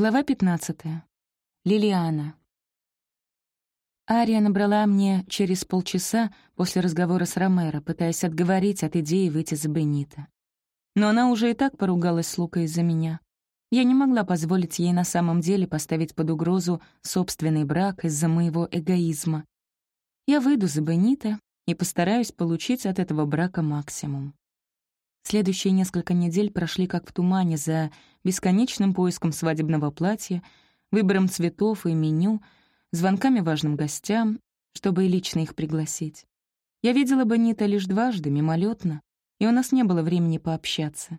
Глава 15. Лилиана. Ария набрала мне через полчаса после разговора с Ромеро, пытаясь отговорить от идеи выйти за Бенита. Но она уже и так поругалась с Лукой из-за меня. Я не могла позволить ей на самом деле поставить под угрозу собственный брак из-за моего эгоизма. Я выйду за Бенита и постараюсь получить от этого брака максимум. Следующие несколько недель прошли как в тумане за бесконечным поиском свадебного платья, выбором цветов и меню, звонками важным гостям, чтобы и лично их пригласить. Я видела Бонита лишь дважды, мимолетно, и у нас не было времени пообщаться.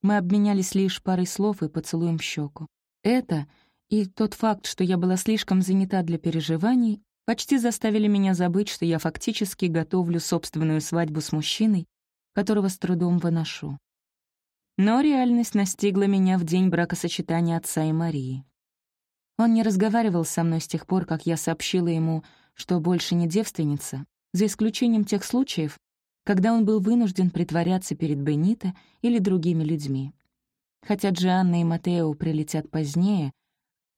Мы обменялись лишь парой слов и поцелуем в щеку. Это и тот факт, что я была слишком занята для переживаний, почти заставили меня забыть, что я фактически готовлю собственную свадьбу с мужчиной, которого с трудом выношу. Но реальность настигла меня в день бракосочетания отца и Марии. Он не разговаривал со мной с тех пор, как я сообщила ему, что больше не девственница, за исключением тех случаев, когда он был вынужден притворяться перед Бенито или другими людьми. Хотя Джианна и Матео прилетят позднее,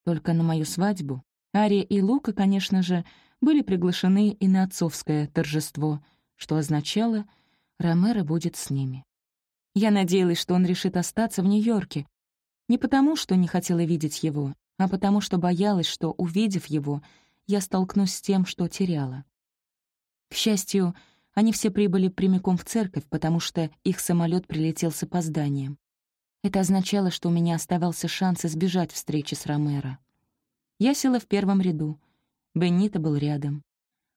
только на мою свадьбу, Ария и Лука, конечно же, были приглашены и на отцовское торжество, что означало — Ромеро будет с ними. Я надеялась, что он решит остаться в Нью-Йорке. Не потому, что не хотела видеть его, а потому, что боялась, что, увидев его, я столкнусь с тем, что теряла. К счастью, они все прибыли прямиком в церковь, потому что их самолет прилетел с опозданием. Это означало, что у меня оставался шанс избежать встречи с Ромеро. Я села в первом ряду. Бенито был рядом.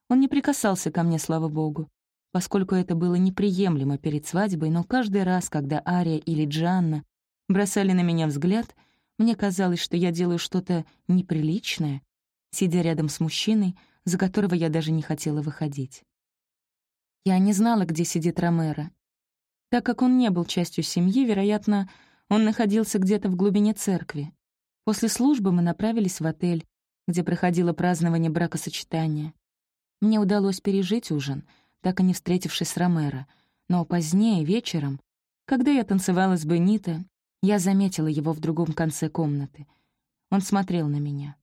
Он не прикасался ко мне, слава богу поскольку это было неприемлемо перед свадьбой, но каждый раз, когда Ария или Джанна бросали на меня взгляд, мне казалось, что я делаю что-то неприличное, сидя рядом с мужчиной, за которого я даже не хотела выходить. Я не знала, где сидит Ромеро. Так как он не был частью семьи, вероятно, он находился где-то в глубине церкви. После службы мы направились в отель, где проходило празднование бракосочетания. Мне удалось пережить ужин — так и не встретившись с Ромеро. Но позднее, вечером, когда я танцевала с Бенито, я заметила его в другом конце комнаты. Он смотрел на меня.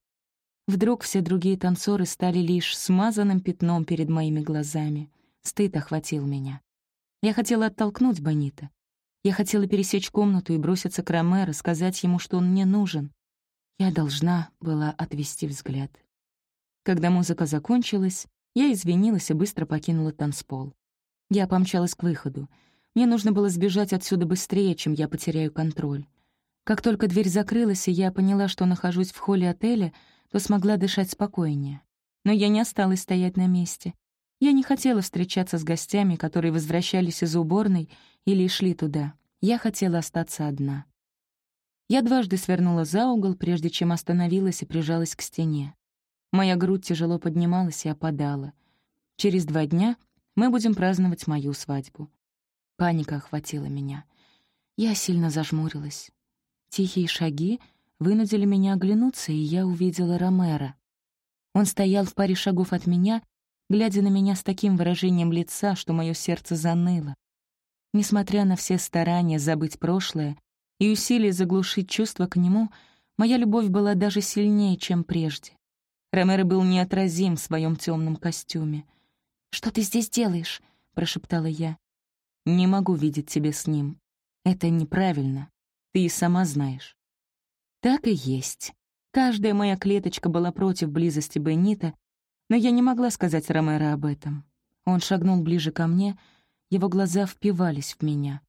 Вдруг все другие танцоры стали лишь смазанным пятном перед моими глазами. Стыд охватил меня. Я хотела оттолкнуть Бонита. Я хотела пересечь комнату и броситься к Ромеро, сказать ему, что он мне нужен. Я должна была отвести взгляд. Когда музыка закончилась, я извинилась и быстро покинула танцпол. Я помчалась к выходу. Мне нужно было сбежать отсюда быстрее, чем я потеряю контроль. Как только дверь закрылась, и я поняла, что нахожусь в холле отеля, то смогла дышать спокойнее. Но я не осталась стоять на месте. Я не хотела встречаться с гостями, которые возвращались из уборной или шли туда. Я хотела остаться одна. Я дважды свернула за угол, прежде чем остановилась и прижалась к стене. Моя грудь тяжело поднималась и опадала. Через два дня мы будем праздновать мою свадьбу. Паника охватила меня. Я сильно зажмурилась. Тихие шаги вынудили меня оглянуться, и я увидела Ромера. Он стоял в паре шагов от меня, глядя на меня с таким выражением лица, что мое сердце заныло. Несмотря на все старания забыть прошлое и усилия заглушить чувства к нему, моя любовь была даже сильнее, чем прежде. Ромеро был неотразим в своем темном костюме. «Что ты здесь делаешь?» — прошептала я. «Не могу видеть тебя с ним. Это неправильно. Ты и сама знаешь». Так и есть. Каждая моя клеточка была против близости Бенита, но я не могла сказать Ромеро об этом. Он шагнул ближе ко мне, его глаза впивались в меня.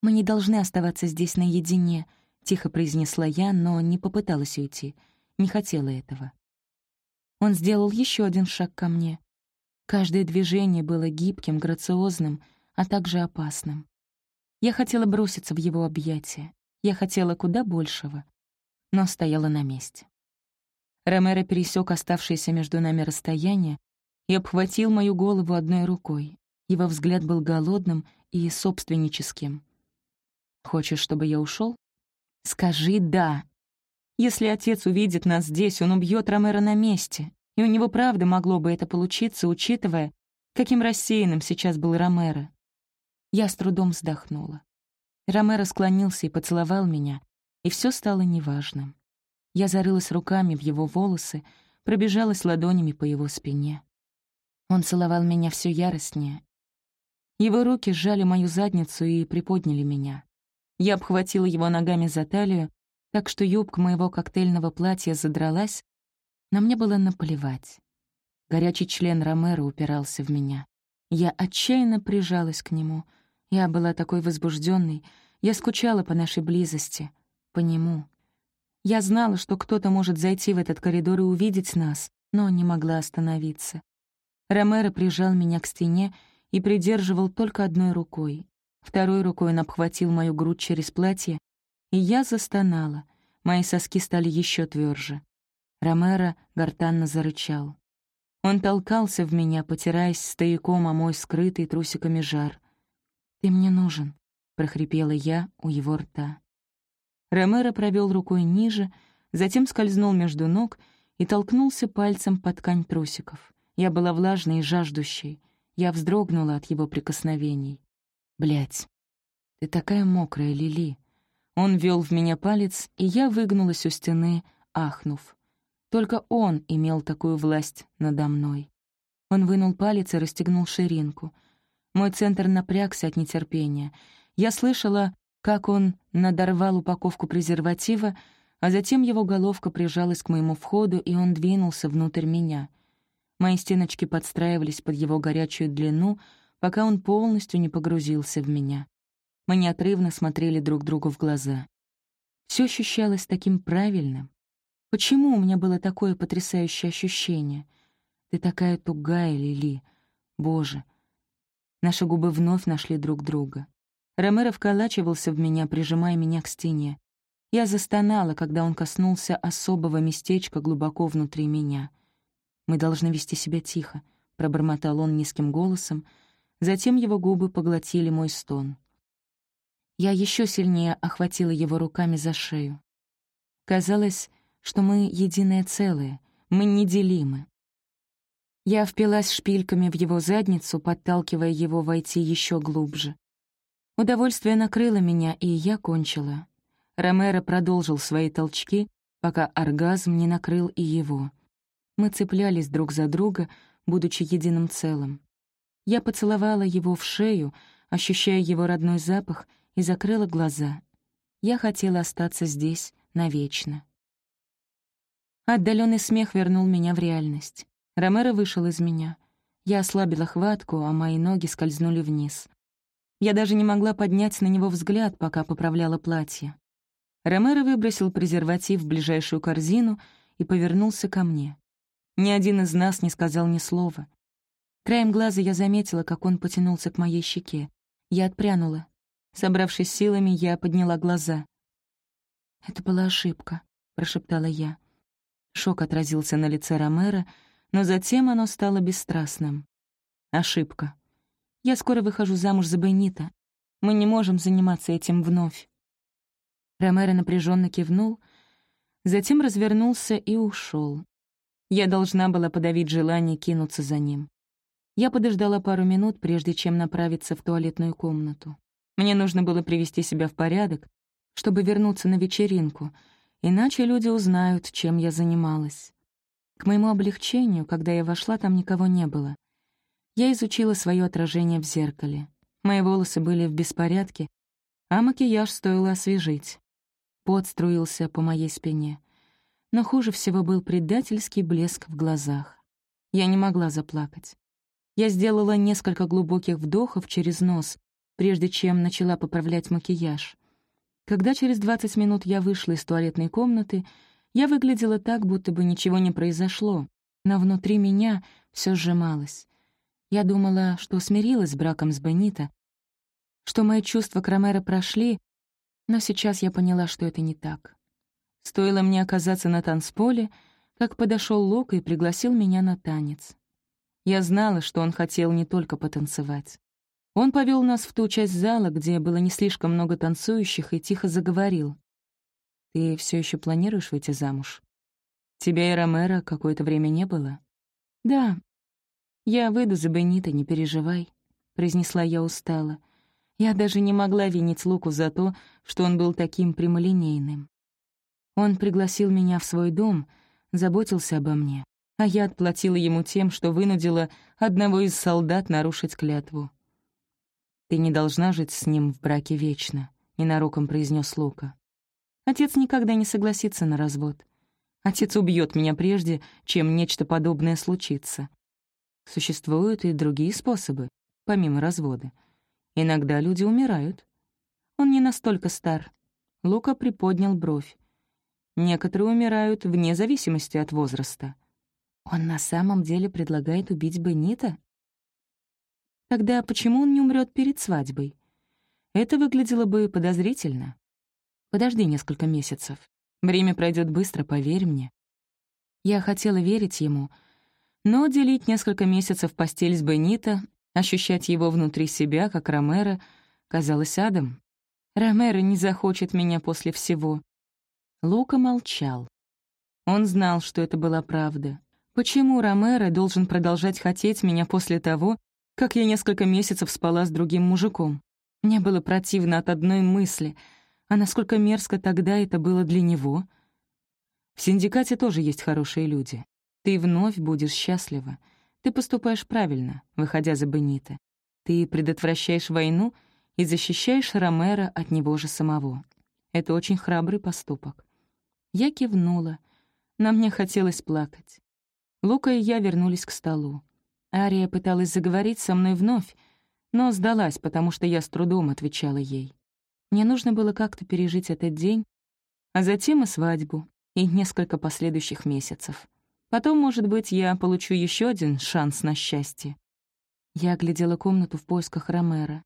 «Мы не должны оставаться здесь наедине», — тихо произнесла я, но не попыталась уйти. Не хотела этого. Он сделал еще один шаг ко мне. Каждое движение было гибким, грациозным, а также опасным. Я хотела броситься в его объятия. Я хотела куда большего, но стояла на месте. Ромеро пересек оставшееся между нами расстояние и обхватил мою голову одной рукой. Его взгляд был голодным и собственническим. «Хочешь, чтобы я ушел? «Скажи «да», если отец увидит нас здесь, он убьет Ромеро на месте. И у него правда могло бы это получиться, учитывая, каким рассеянным сейчас был Ромеро. Я с трудом вздохнула. Ромеро склонился и поцеловал меня, и все стало неважным. Я зарылась руками в его волосы, пробежалась ладонями по его спине. Он целовал меня все яростнее. Его руки сжали мою задницу и приподняли меня. Я обхватила его ногами за талию, так что юбка моего коктейльного платья задралась, но мне было наплевать. Горячий член Ромеро упирался в меня. Я отчаянно прижалась к нему. Я была такой возбужденной, я скучала по нашей близости, по нему. Я знала, что кто-то может зайти в этот коридор и увидеть нас, но не могла остановиться. Ромеро прижал меня к стене и придерживал только одной рукой. Второй рукой он обхватил мою грудь через платье, и я застонала. Мои соски стали еще тверже. Ромеро гортанно зарычал. Он толкался в меня, потираясь стояком о мой скрытый трусиками жар. «Ты мне нужен», — прохрипела я у его рта. Ромеро провел рукой ниже, затем скользнул между ног и толкнулся пальцем под ткань трусиков. Я была влажной и жаждущей. Я вздрогнула от его прикосновений. Блять, ты такая мокрая, Лили. Он вел в меня палец, и я выгнулась у стены, ахнув. Только он имел такую власть надо мной. Он вынул палец и расстегнул ширинку. Мой центр напрягся от нетерпения. Я слышала, как он надорвал упаковку презерватива, а затем его головка прижалась к моему входу, и он двинулся внутрь меня. Мои стеночки подстраивались под его горячую длину, пока он полностью не погрузился в меня. Мы неотрывно смотрели друг другу в глаза. Все ощущалось таким правильным. Почему у меня было такое потрясающее ощущение? Ты такая тугая, Лили. Боже. Наши губы вновь нашли друг друга. Ромеро вколачивался в меня, прижимая меня к стене. Я застонала, когда он коснулся особого местечка глубоко внутри меня. «Мы должны вести себя тихо», — пробормотал он низким голосом. Затем его губы поглотили мой стон. Я еще сильнее охватила его руками за шею. Казалось, что мы единое целое, мы неделимы. Я впилась шпильками в его задницу, подталкивая его войти еще глубже. Удовольствие накрыло меня, и я кончила. Ромеро продолжил свои толчки, пока оргазм не накрыл и его. Мы цеплялись друг за друга, будучи единым целым. Я поцеловала его в шею, ощущая его родной запах, и закрыла глаза. Я хотела остаться здесь навечно. Отдаленный смех вернул меня в реальность. Ромеро вышел из меня. Я ослабила хватку, а мои ноги скользнули вниз. Я даже не могла поднять на него взгляд, пока поправляла платье. Ромеро выбросил презерватив в ближайшую корзину и повернулся ко мне. Ни один из нас не сказал ни слова. Краем глаза я заметила, как он потянулся к моей щеке. Я отпрянула. Собравшись силами, я подняла глаза. «Это была ошибка», — прошептала я. Шок отразился на лице Ромеро, но затем оно стало бесстрастным. «Ошибка», я скоро выхожу замуж за Беннита. Мы не можем заниматься этим вновь». Ромеро напряженно кивнул, затем развернулся и ушел. Я должна была подавить желание кинуться за ним. Я подождала пару минут, прежде чем направиться в туалетную комнату. Мне нужно было привести себя в порядок, чтобы вернуться на вечеринку, иначе люди узнают, чем я занималась. К моему облегчению, когда я вошла, там никого не было. Я изучила свое отражение в зеркале. Мои волосы были в беспорядке, а макияж стоило освежить. Пот струился по моей спине. Но хуже всего был предательский блеск в глазах. Я не могла заплакать. Я сделала несколько глубоких вдохов через нос, прежде чем начала поправлять макияж. Когда через 20 минут я вышла из туалетной комнаты, я выглядела так, будто бы ничего не произошло, но внутри меня все сжималось. Я думала, что смирилась с браком с Бенито, что мои чувства к Ромеро прошли, но сейчас я поняла, что это не так. Стоило мне оказаться на танцполе, как подошел Лока и пригласил меня на танец. Я знала, что он хотел не только потанцевать. Он повел нас в ту часть зала, где было не слишком много танцующих, и тихо заговорил. «Ты все еще планируешь выйти замуж? Тебя и Ромеро какое-то время не было?» «Да, «Я выйду за Бенита, не переживай», — произнесла я устало. Я даже не могла винить Луку за то, что он был таким прямолинейным. Он пригласил меня в свой дом, заботился обо мне, а я отплатила ему тем, что вынудила одного из солдат нарушить клятву. «Ты не должна жить с ним в браке вечно», — ненароком произнес Лука. «Отец никогда не согласится на развод. Отец убьет меня прежде, чем нечто подобное случится. Существуют и другие способы, помимо развода. Иногда люди умирают. Он не настолько стар. Лука приподнял бровь. Некоторые умирают вне зависимости от возраста. Он на самом деле предлагает убить Бенита? Тогда почему он не умрет перед свадьбой? Это выглядело бы подозрительно. Подожди несколько месяцев. Время пройдет быстро, поверь мне. Я хотела верить ему, но делить несколько месяцев постель с Бенито, ощущать его внутри себя, как Ромеро, казалось адом. Ромеро не захочет меня после всего. Лука молчал. Он знал, что это была правда. Почему Ромеро должен продолжать хотеть меня после того, как я несколько месяцев спала с другим мужиком? Мне было противно от одной мысли, а насколько мерзко тогда это было для него. В синдикате тоже есть хорошие люди. Ты вновь будешь счастлива. Ты поступаешь правильно, выходя за Бенита. Ты предотвращаешь войну и защищаешь Ромеро от него же самого. Это очень храбрый поступок. Я кивнула. На мне хотелось плакать. Лука и я вернулись к столу. Ария пыталась заговорить со мной вновь, но сдалась, потому что я с трудом отвечала ей. Мне нужно было как-то пережить этот день, а затем и свадьбу, и несколько последующих месяцев. Потом, может быть, я получу еще один шанс на счастье. Я оглядела комнату в поисках Ромера.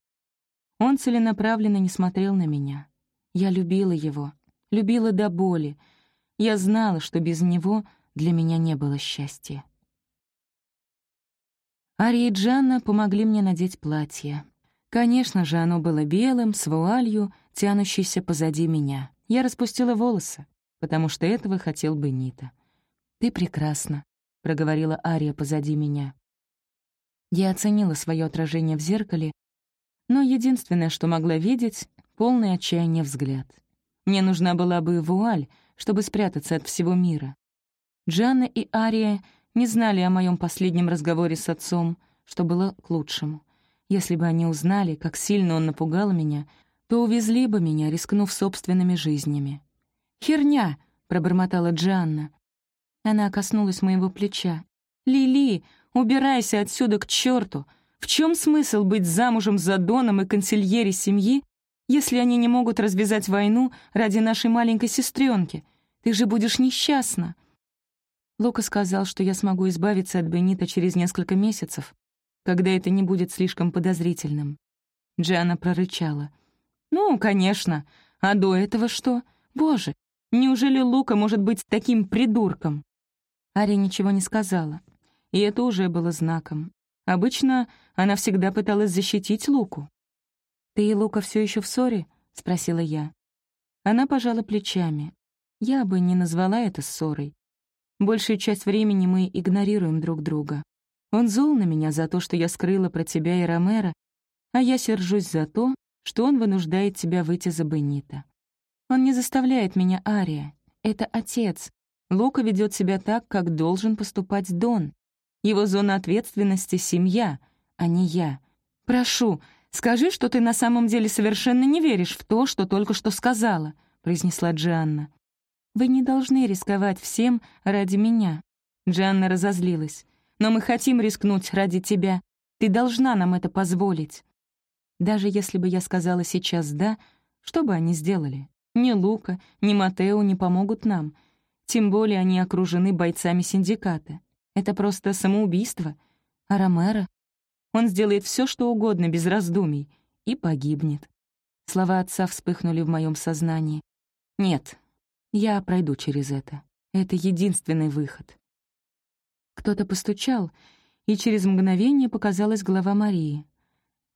Он целенаправленно не смотрел на меня. Я любила его, любила до боли, я знала, что без него для меня не было счастья. Ария и Джанна помогли мне надеть платье. Конечно же, оно было белым, с вуалью, тянущейся позади меня. Я распустила волосы, потому что этого хотел бы Нита. «Ты прекрасна», — проговорила Ария позади меня. Я оценила свое отражение в зеркале, но единственное, что могла видеть — полный отчаяния взгляд. Мне нужна была бы вуаль, чтобы спрятаться от всего мира. Джанна и Ария не знали о моем последнем разговоре с отцом, что было к лучшему. Если бы они узнали, как сильно он напугал меня, то увезли бы меня, рискнув собственными жизнями. «Херня!» — пробормотала Джанна. Она коснулась моего плеча. «Лили, убирайся отсюда к черту! В чем смысл быть замужем за Доном и консильери семьи, если они не могут развязать войну ради нашей маленькой сестренки? Ты же будешь несчастна!» Лука сказал, что я смогу избавиться от Бенита через несколько месяцев, когда это не будет слишком подозрительным. Джиана прорычала. «Ну, конечно. А до этого что? Боже, неужели Лука может быть таким придурком?» Ари ничего не сказала, и это уже было знаком. Обычно она всегда пыталась защитить Луку. «Ты и Лука все еще в ссоре?» — спросила я. Она пожала плечами. Я бы не назвала это ссорой. Большую часть времени мы игнорируем друг друга. Он зол на меня за то, что я скрыла про тебя и Ромера, а я сержусь за то, что он вынуждает тебя выйти за Бенита. Он не заставляет меня Ария. Это отец. Лука ведет себя так, как должен поступать Дон. Его зона ответственности — семья, а не я. Прошу, скажи, что ты на самом деле совершенно не веришь в то, что только что сказала», — произнесла Джианна. «Вы не должны рисковать всем ради меня». Джианна разозлилась. «Но мы хотим рискнуть ради тебя. Ты должна нам это позволить». Даже если бы я сказала сейчас «да», что бы они сделали? Ни Лука, ни Матео не помогут нам. Тем более они окружены бойцами синдиката. Это просто самоубийство. А Ромеро? Он сделает все, что угодно, без раздумий, и погибнет. Слова отца вспыхнули в моем сознании. Нет, я пройду через это. Это единственный выход. Кто-то постучал, и через мгновение показалась голова Марии.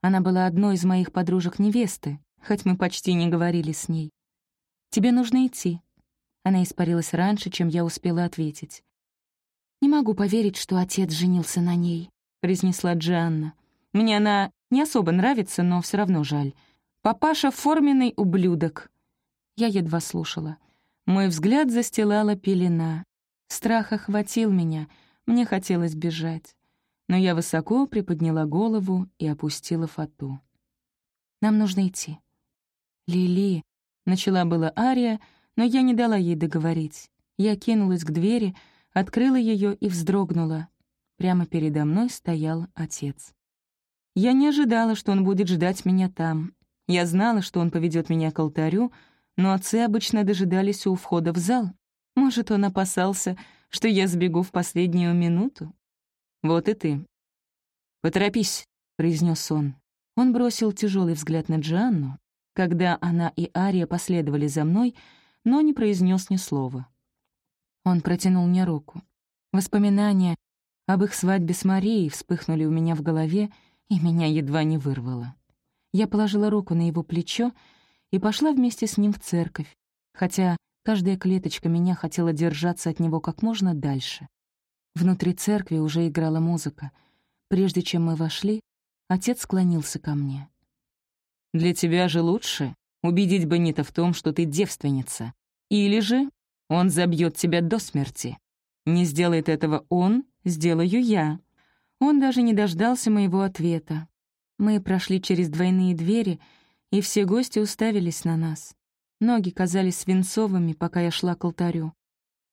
Она была одной из моих подружек-невесты, хоть мы почти не говорили с ней. «Тебе нужно идти». Она испарилась раньше, чем я успела ответить. «Не могу поверить, что отец женился на ней», — произнесла Джианна. «Мне она не особо нравится, но все равно жаль. Папаша — форменный ублюдок». Я едва слушала. Мой взгляд застилала пелена. Страх охватил меня, мне хотелось бежать. Но я высоко приподняла голову и опустила фату. «Нам нужно идти». «Лили», — начала была Ария, но я не дала ей договорить. Я кинулась к двери, открыла ее и вздрогнула. Прямо передо мной стоял отец. Я не ожидала, что он будет ждать меня там. Я знала, что он поведет меня к алтарю, но отцы обычно дожидались у входа в зал. Может, он опасался, что я сбегу в последнюю минуту? Вот и ты. «Поторопись», — произнес он. Он бросил тяжелый взгляд на Джанну, когда она и Ария последовали за мной, но не произнес ни слова. Он протянул мне руку. Воспоминания об их свадьбе с Марией вспыхнули у меня в голове, и меня едва не вырвало. Я положила руку на его плечо и пошла вместе с ним в церковь, хотя каждая клеточка меня хотела держаться от него как можно дальше. Внутри церкви уже играла музыка. Прежде чем мы вошли, отец склонился ко мне. «Для тебя же лучше убедить Бенита в том, что ты девственница. Или же он забьет тебя до смерти. Не сделает этого он, сделаю я». Он даже не дождался моего ответа. Мы прошли через двойные двери, и все гости уставились на нас. Ноги казались свинцовыми, пока я шла к алтарю.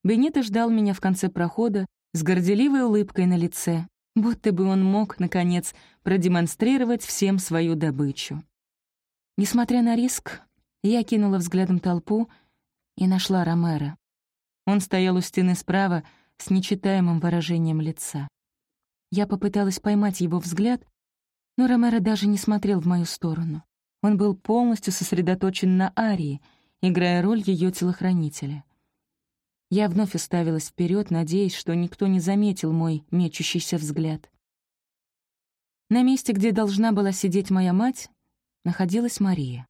Бенито ждал меня в конце прохода с горделивой улыбкой на лице, будто бы он мог, наконец, продемонстрировать всем свою добычу. Несмотря на риск, я кинула взглядом толпу и нашла Ромера. Он стоял у стены справа с нечитаемым выражением лица. Я попыталась поймать его взгляд, но Ромеро даже не смотрел в мою сторону. Он был полностью сосредоточен на Арии, играя роль ее телохранителя. Я вновь уставилась вперед, надеясь, что никто не заметил мой мечущийся взгляд. На месте, где должна была сидеть моя мать, находилась Мария.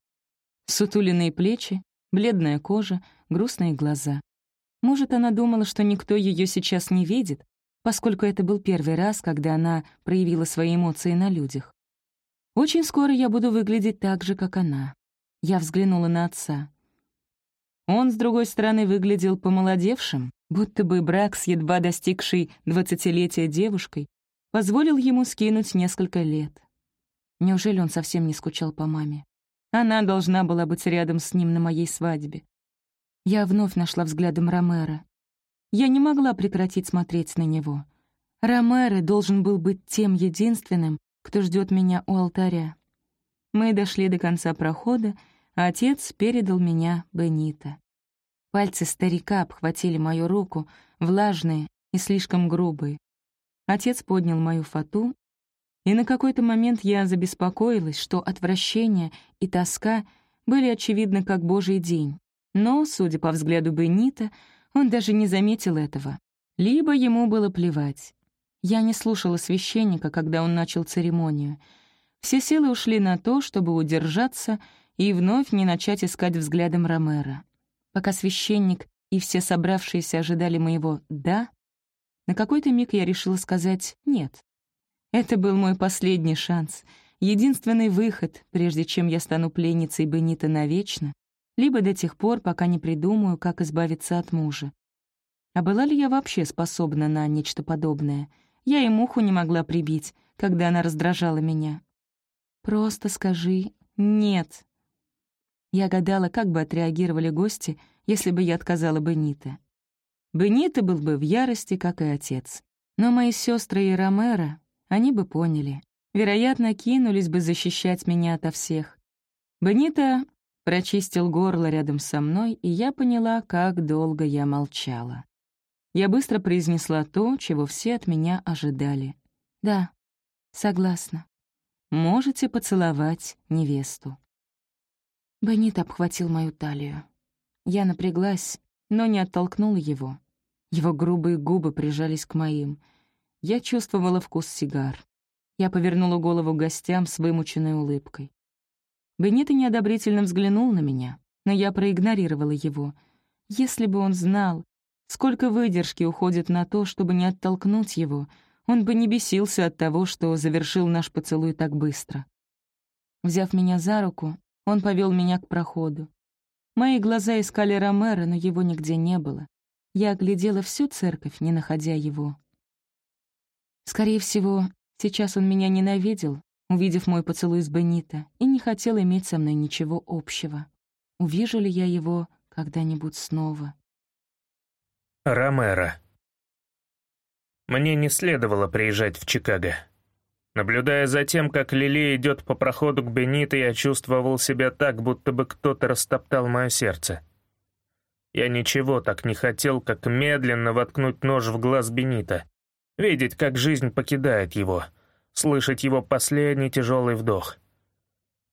Сутуленные плечи, бледная кожа, грустные глаза. Может, она думала, что никто ее сейчас не видит, поскольку это был первый раз, когда она проявила свои эмоции на людях. Очень скоро я буду выглядеть так же, как она. Я взглянула на отца. Он, с другой стороны, выглядел помолодевшим, будто бы брак с едва достигшей двадцатилетия девушкой позволил ему скинуть несколько лет. Неужели он совсем не скучал по маме? Она должна была быть рядом с ним на моей свадьбе. Я вновь нашла взглядом Ромера. Я не могла прекратить смотреть на него. Ромеро должен был быть тем единственным, кто ждет меня у алтаря. Мы дошли до конца прохода, а отец передал меня Бенита. Пальцы старика обхватили мою руку, влажные и слишком грубые. Отец поднял мою фату, и на какой-то момент я забеспокоилась, что отвращение и тоска были очевидны как божий день. Но, судя по взгляду Бенита, он даже не заметил этого. Либо ему было плевать. Я не слушала священника, когда он начал церемонию. Все силы ушли на то, чтобы удержаться и вновь не начать искать взглядом Ромера. Пока священник и все собравшиеся ожидали моего «да», на какой-то миг я решила сказать «нет». Это был мой последний шанс, единственный выход, прежде чем я стану пленницей Бенита навечно, либо до тех пор, пока не придумаю, как избавиться от мужа. А была ли я вообще способна на нечто подобное? Я и муху не могла прибить, когда она раздражала меня. «Просто скажи «нет». Я гадала, как бы отреагировали гости, если бы я отказала Бенита. Бенита был бы в ярости, как и отец. Но мои сестры и Ромеро, они бы поняли. Вероятно, кинулись бы защищать меня ото всех. Бенита прочистил горло рядом со мной, и я поняла, как долго я молчала. Я быстро произнесла то, чего все от меня ожидали. «Да, согласна. Можете поцеловать невесту». Бенит обхватил мою талию. Я напряглась, но не оттолкнула его. Его грубые губы прижались к моим. Я чувствовала вкус сигар. Я повернула голову гостям с вымученной улыбкой. Бенито неодобрительно взглянул на меня, но я проигнорировала его. Если бы он знал, сколько выдержки уходит на то, чтобы не оттолкнуть его, он бы не бесился от того, что завершил наш поцелуй так быстро. Взяв меня за руку, он повел меня к проходу. Мои глаза искали Ромера, но его нигде не было. Я оглядела всю церковь, не находя его. Скорее всего, сейчас он меня ненавидел, увидев мой поцелуй с Бенито, и не хотел иметь со мной ничего общего. Увижу ли я его когда-нибудь снова? Ромеро. Мне не следовало приезжать в Чикаго. Наблюдая за тем, как Лили идет по проходу к Бенито, я чувствовал себя так, будто бы кто-то растоптал мое сердце. Я ничего так не хотел, как медленно воткнуть нож в глаз Бенита, видеть, как жизнь покидает его, слышать его последний тяжелый вдох.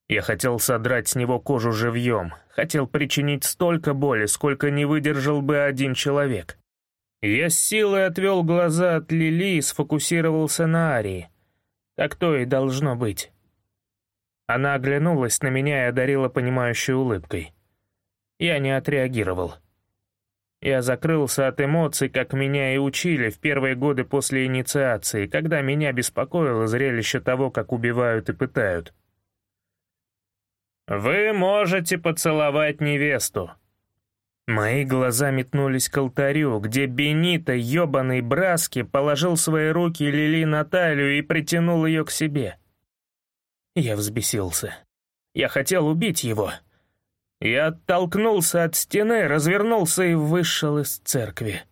Я хотел содрать с него кожу живьем, хотел причинить столько боли, сколько не выдержал бы один человек. Я с силой отвел глаза от Лили и сфокусировался на Арии. Так то и должно быть. Она оглянулась на меня и одарила понимающей улыбкой. Я не отреагировал. Я закрылся от эмоций, как меня и учили в первые годы после инициации, когда меня беспокоило зрелище того, как убивают и пытают. «Вы можете поцеловать невесту». Мои глаза метнулись к алтарю, где Бенито, ёбаный Браски, положил свои руки Лили на талию и притянул ее к себе. Я взбесился. Я хотел убить его. Я оттолкнулся от стены, развернулся и вышел из церкви.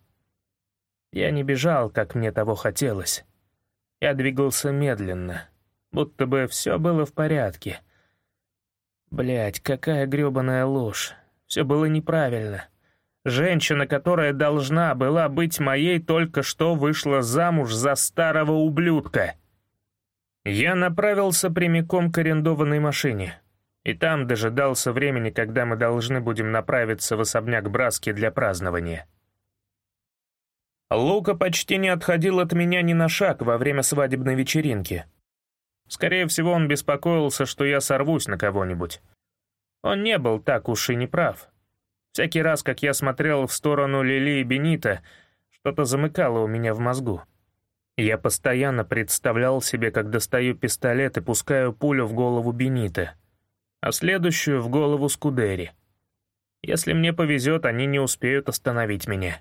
Я не бежал, как мне того хотелось. Я двигался медленно, будто бы все было в порядке — Блять, какая грёбаная ложь. Все было неправильно. Женщина, которая должна была быть моей, только что вышла замуж за старого ублюдка. Я направился прямиком к арендованной машине. И там дожидался времени, когда мы должны будем направиться в особняк Браски для празднования. Лука почти не отходил от меня ни на шаг во время свадебной вечеринки — Скорее всего, он беспокоился, что я сорвусь на кого-нибудь. Он не был так уж и неправ. Всякий раз, как я смотрел в сторону Лили и Бенита, что-то замыкало у меня в мозгу. Я постоянно представлял себе, как достаю пистолет и пускаю пулю в голову Бенита, а следующую — в голову Скудери. Если мне повезет, они не успеют остановить меня.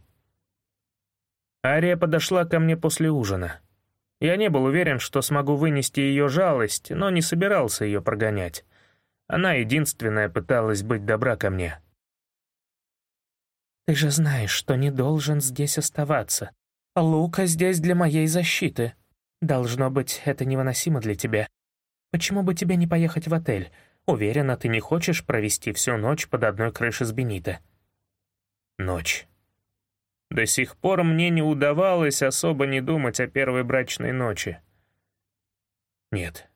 Ария подошла ко мне после ужина. Я не был уверен, что смогу вынести ее жалость, но не собирался ее прогонять. Она единственная пыталась быть добра ко мне. «Ты же знаешь, что не должен здесь оставаться. Лука здесь для моей защиты. Должно быть, это невыносимо для тебя. Почему бы тебе не поехать в отель? Уверена, ты не хочешь провести всю ночь под одной крышей с Бенита». Ночь. До сих пор мне не удавалось особо не думать о первой брачной ночи. Нет,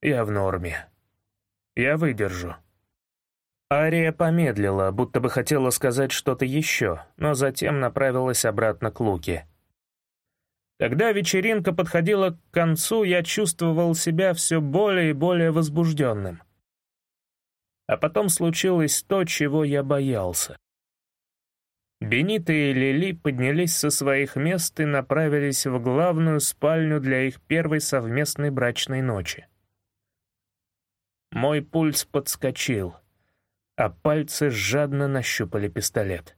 я в норме. Я выдержу. Ария помедлила, будто бы хотела сказать что-то еще, но затем направилась обратно к Луке. Когда вечеринка подходила к концу, я чувствовал себя все более и более возбужденным. А потом случилось то, чего я боялся. Бенита и Лили поднялись со своих мест и направились в главную спальню для их первой совместной брачной ночи. Мой пульс подскочил, а пальцы жадно нащупали пистолет.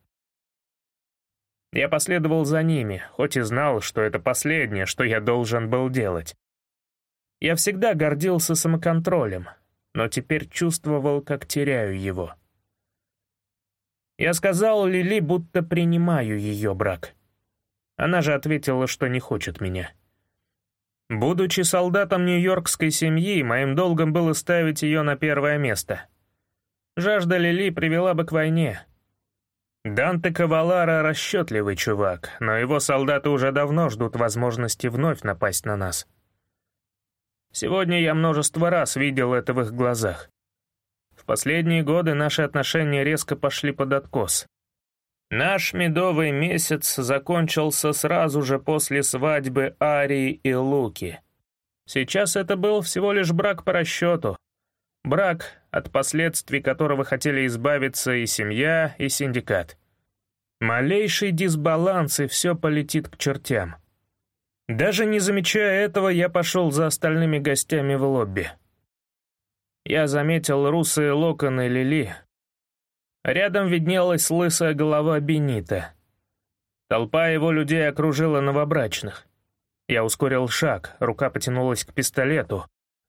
Я последовал за ними, хоть и знал, что это последнее, что я должен был делать. Я всегда гордился самоконтролем, но теперь чувствовал, как теряю его. Я сказал Лили, будто принимаю ее брак. Она же ответила, что не хочет меня. Будучи солдатом нью-йоркской семьи, моим долгом было ставить ее на первое место. Жажда Лили привела бы к войне. Данте Кавалара — расчетливый чувак, но его солдаты уже давно ждут возможности вновь напасть на нас. Сегодня я множество раз видел это в их глазах последние годы наши отношения резко пошли под откос. Наш медовый месяц закончился сразу же после свадьбы Арии и Луки. Сейчас это был всего лишь брак по расчету. Брак, от последствий которого хотели избавиться и семья, и синдикат. Малейший дисбаланс, и все полетит к чертям. Даже не замечая этого, я пошел за остальными гостями в лобби. Я заметил русые локоны Лили. Рядом виднелась лысая голова Бенита. Толпа его людей окружила новобрачных. Я ускорил шаг, рука потянулась к пистолету.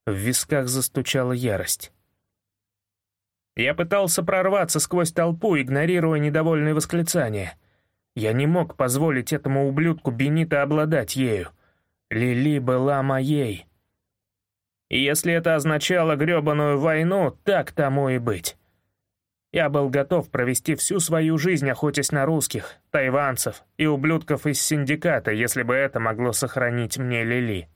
В висках застучала ярость. Я пытался прорваться сквозь толпу, игнорируя недовольные восклицания. Я не мог позволить этому ублюдку Бенита обладать ею. Лили была моей. И если это означало грёбаную войну, так тому и быть. Я был готов провести всю свою жизнь, охотясь на русских, тайванцев и ублюдков из синдиката, если бы это могло сохранить мне Лили.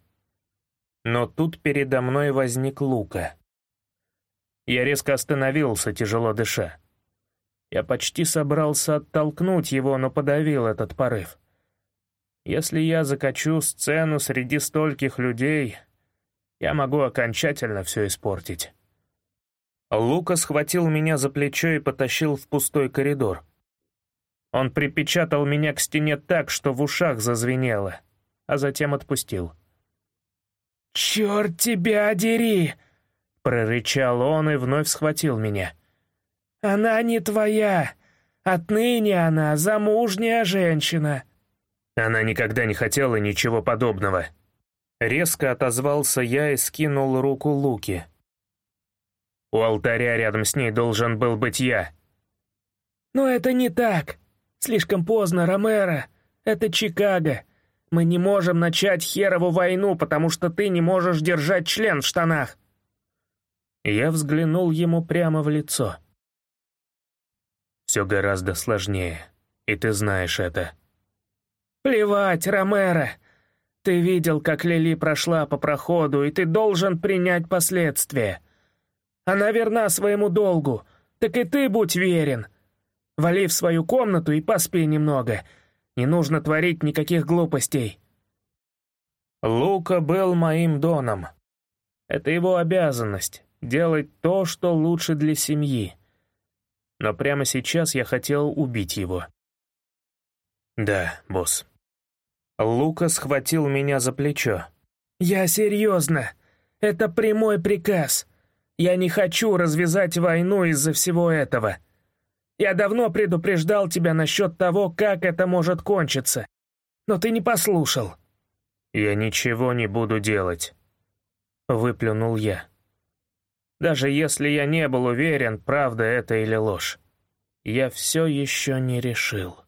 Но тут передо мной возник Лука. Я резко остановился, тяжело дыша. Я почти собрался оттолкнуть его, но подавил этот порыв. Если я закачу сцену среди стольких людей, я могу окончательно все испортить. Лука схватил меня за плечо и потащил в пустой коридор. Он припечатал меня к стене так, что в ушах зазвенело, а затем отпустил. «Черт тебя дери!» — прорычал он и вновь схватил меня. «Она не твоя! Отныне она замужняя женщина!» Она никогда не хотела ничего подобного. Резко отозвался я и скинул руку Луки. У алтаря рядом с ней должен был быть я. «Но это не так. Слишком поздно, Ромеро. Это Чикаго. Мы не можем начать херову войну, потому что ты не можешь держать член в штанах». Я взглянул ему прямо в лицо. «Все гораздо сложнее, и ты знаешь это». «Плевать, Ромеро. Ты видел, как Лили прошла по проходу, и ты должен принять последствия. Она верна своему долгу, так и ты будь верен. Вали в свою комнату и поспи немного. Не нужно творить никаких глупостей». Лука был моим доном. Это его обязанность — делать то, что лучше для семьи. Но прямо сейчас я хотел убить его. «Да, босс». Лука схватил меня за плечо. «Я серьезно. Это прямой приказ. Я не хочу развязать войну из-за всего этого. Я давно предупреждал тебя насчет того, как это может кончиться. Но ты не послушал». «Я ничего не буду делать», — выплюнул я. Даже если я не был уверен, правда это или ложь, я все еще не решил.